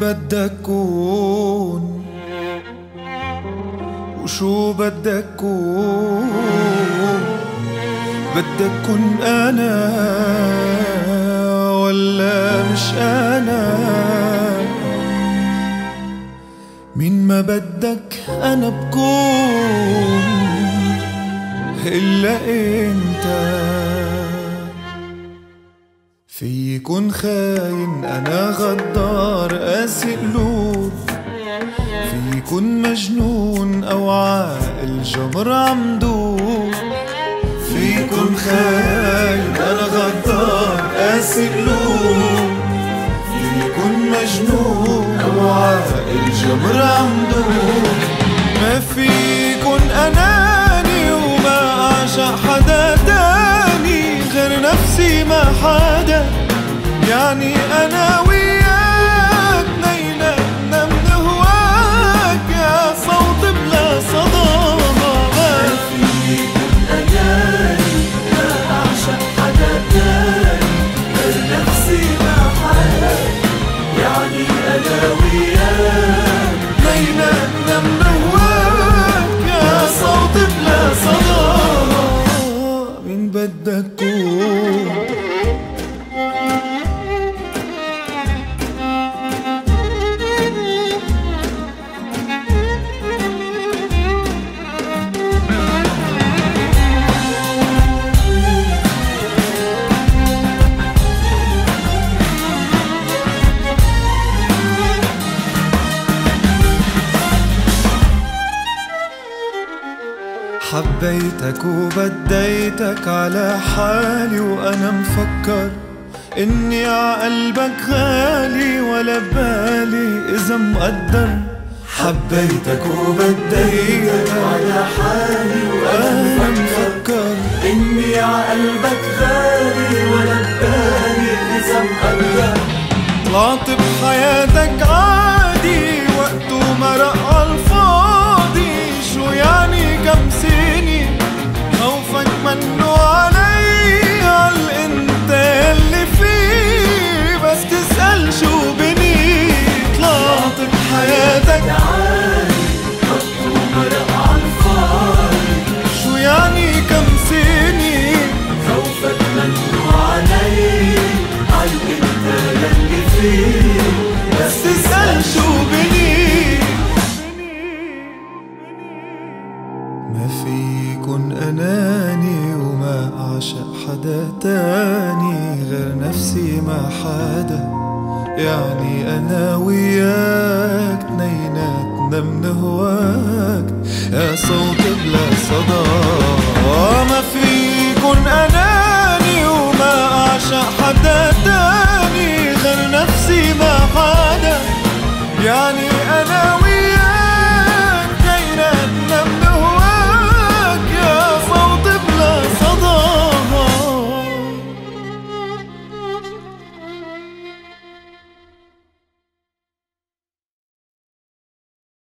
بدك كون وشو بدك كون بدك كون أنا ولا مش أنا؟ مين ما بدك أنا بكون إلا أنت. في يكون خاين أنا غدار قاسي قلوب في يكون مجنون أو عاقل جمر عمدوب في يكون خاين أنا غدار قاسي قلوب في يكون مجنون أو عاقل جمر عمدوب ما في يكون يعني أنا وياك نينا من هواك يا صوت بلا صدى ما في أناني ما أعشق حدا تاني غير نفسي ما حدا يعني أنا وياك نينا من هواك يا صوت بلا صدى مين بدك كون حبيتك وبديتك على حالي وأنا مفكر إني عقلبك غالي ولا ببالي إذا مقدر. حبيتك وبديتك على حالي وأنا مفكر إني عقلبك غالي ولا ببالي إذا مقدر. طلعت بحياتك عادي وقته مرق عالفاضي أناني وما أعشق حدا تاني غير نفسي ما حدا. يعني أنا وياك تنيناتنا منهواك يا صوت بلا صدى. ما فيكن أناني